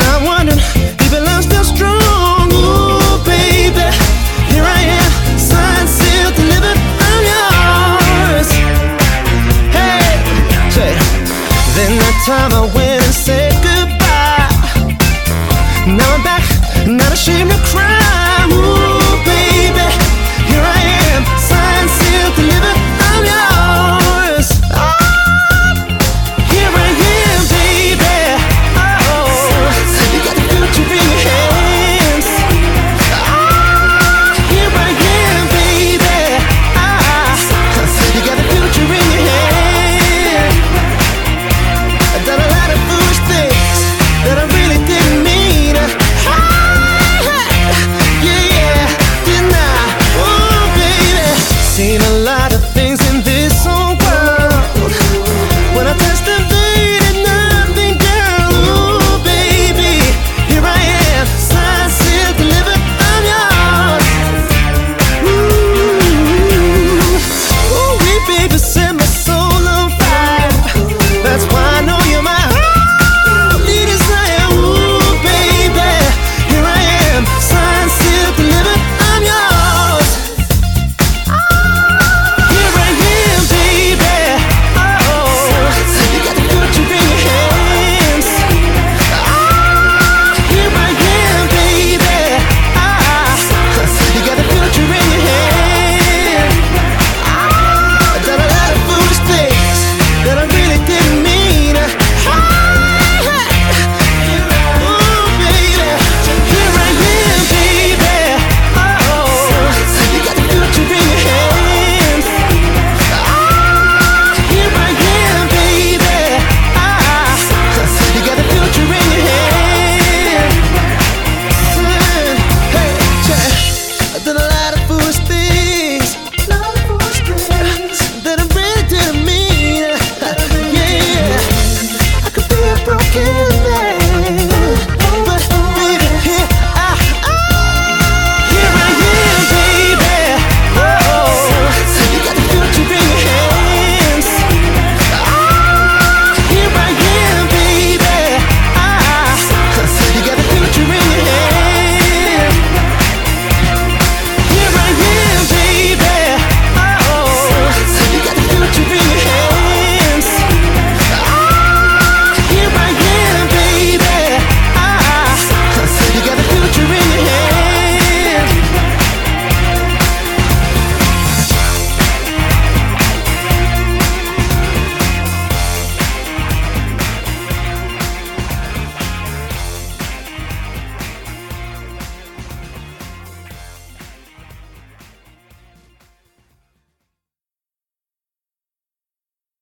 Wondering if love's still strong. Ooh, baby, here I am, signed, sealed, delivered. I'm yours. Hey, Then that time I went.